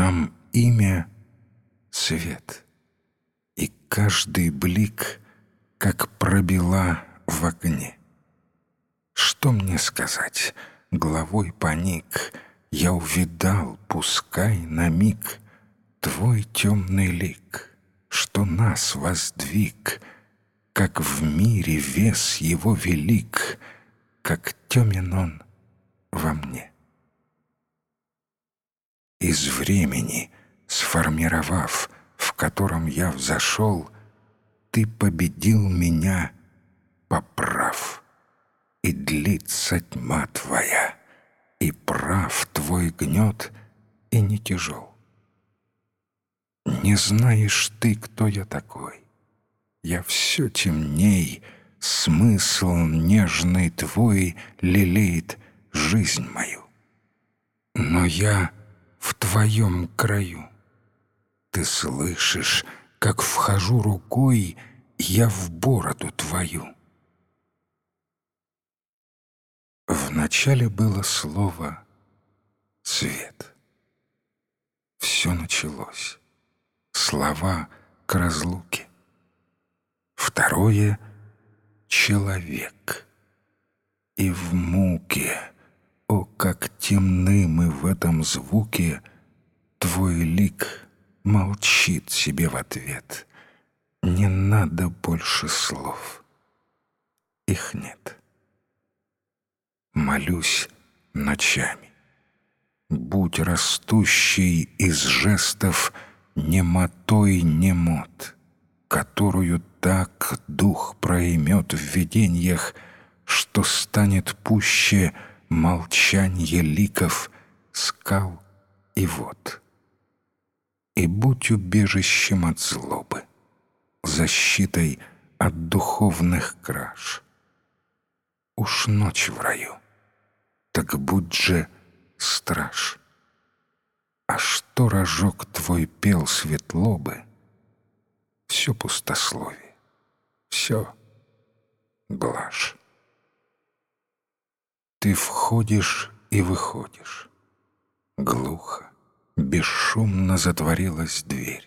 нам имя — свет, и каждый блик, как пробила в огне. Что мне сказать? Головой поник, я увидал, пускай на миг, твой темный лик, что нас воздвиг, как в мире вес его велик, как темен он во мне. Из времени, сформировав, в котором я взошел, ты победил меня, поправ. И длится тьма твоя, и прав твой гнет, и не тяжел. Не знаешь ты, кто я такой. Я все темней, смысл нежный твой лелеет жизнь мою. Но я в твоем краю. Ты слышишь, как вхожу рукой я в бороду твою. Вначале было слово «свет». Все началось. Слова к разлуке. Второе — человек. И в муке — как темны мы в этом звуке! Твой лик молчит себе в ответ. Не надо больше слов. Их нет. Молюсь ночами. Будь растущий из жестов немотой немот, которую так дух проймет в видениях, что станет пуще — молчанье ликов, скал и вод. И будь убежищем от злобы, защитой от духовных краж. Уж ночь в раю, так будь же страж. А что рожок твой пел светло бы, все пустословие, все блажь. Ты входишь и выходишь. Глухо, бесшумно затворилась дверь.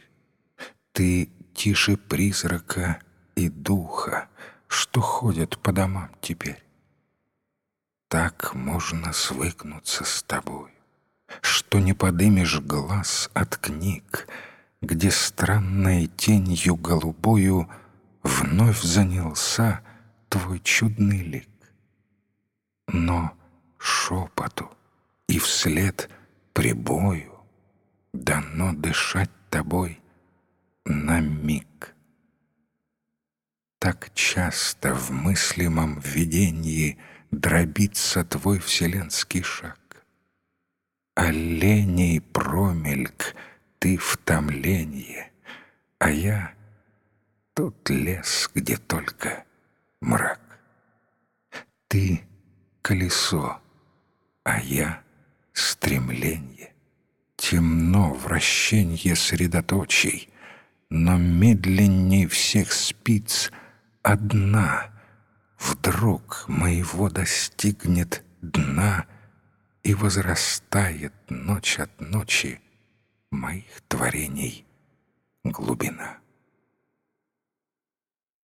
Ты тише призрака и духа, что ходят по домам теперь. Так можно свыкнуться с тобой, что не подымешь глаз от книг, где странной тенью голубою вновь занялся твой чудный лик но шепоту и вслед прибою дано дышать тобой на миг. Так часто в мыслимом видении дробится твой вселенский шаг. Оленей промельк, ты в томлении, а я — тот лес, где только мрак. Ты — колесо, а я — стремление. Темно вращенье средоточий, но медленней всех спиц одна вдруг моего достигнет дна и возрастает ночь от ночи моих творений глубина.